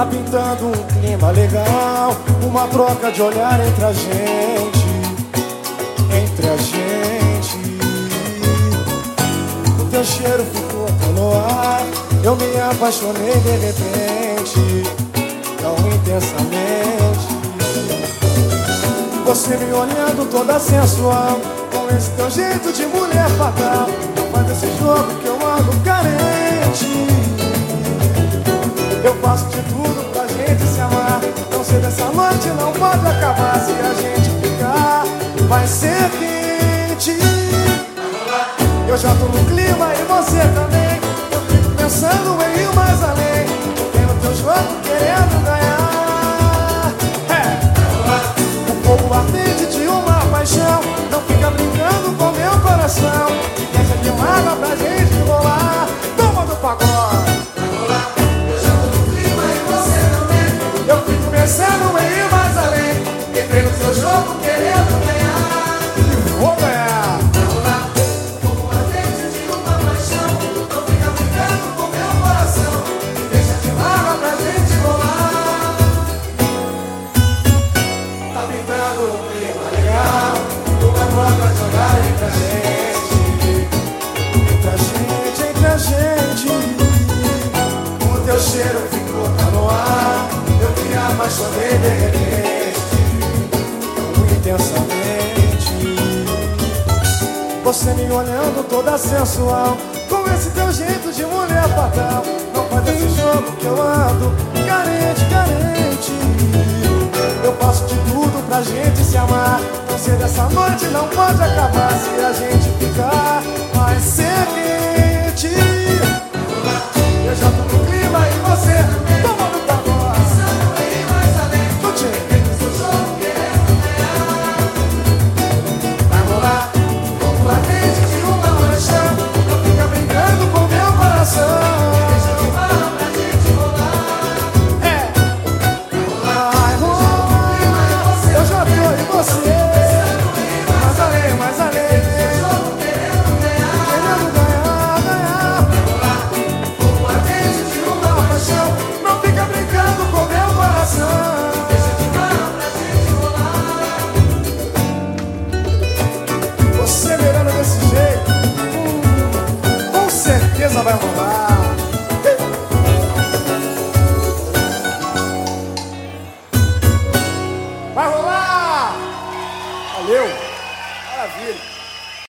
Tá pintando um clima legal Uma troca de olhar entre a gente Entre a gente. O teu cheiro ficou no ar Eu me apaixonei de repente Tão intensamente. Você me olhando toda sensual Com esse teu jeito de mulher fatal Faz esse jogo que sei dessa noite não pode acabar Se a gente ficar, vai ser quente Eu já tô no clima e você também. Eu fico pensando em Você me olhando toda sensual Com esse teu jeito de mulher fatal Não faz esse jogo que eu ando Carente, carente. Eu faço de tudo pra gente sei dessa noite não pode acabar Se a gente ficar certeza vai rolar. Vai rolar! Valeu! Maravilha!